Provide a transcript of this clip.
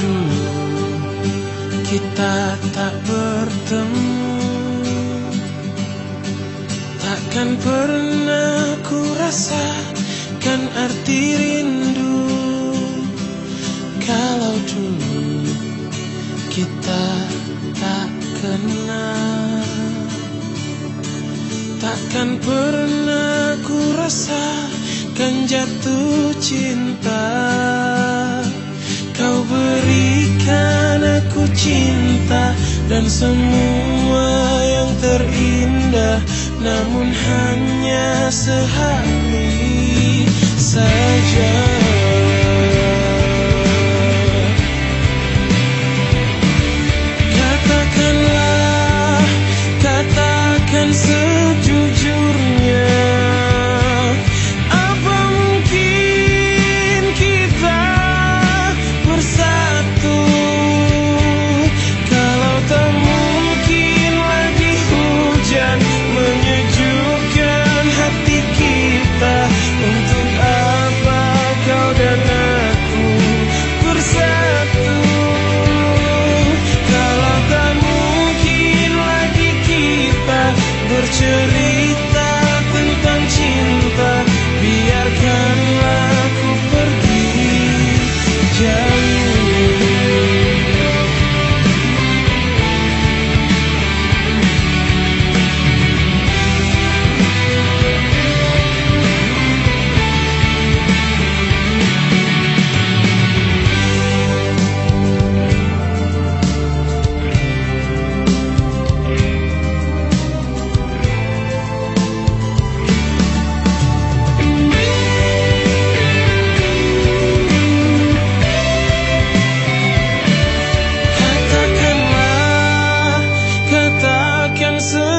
dulu kita tak bertemu. Takkan pernah ku rasakan arti rindu. Kalau dulu kita tak kenal Takkan pernah ku rasakan jatuh cinta berikan aku cinta dan semua yang terindah Namun hanya sehari saja bercerita so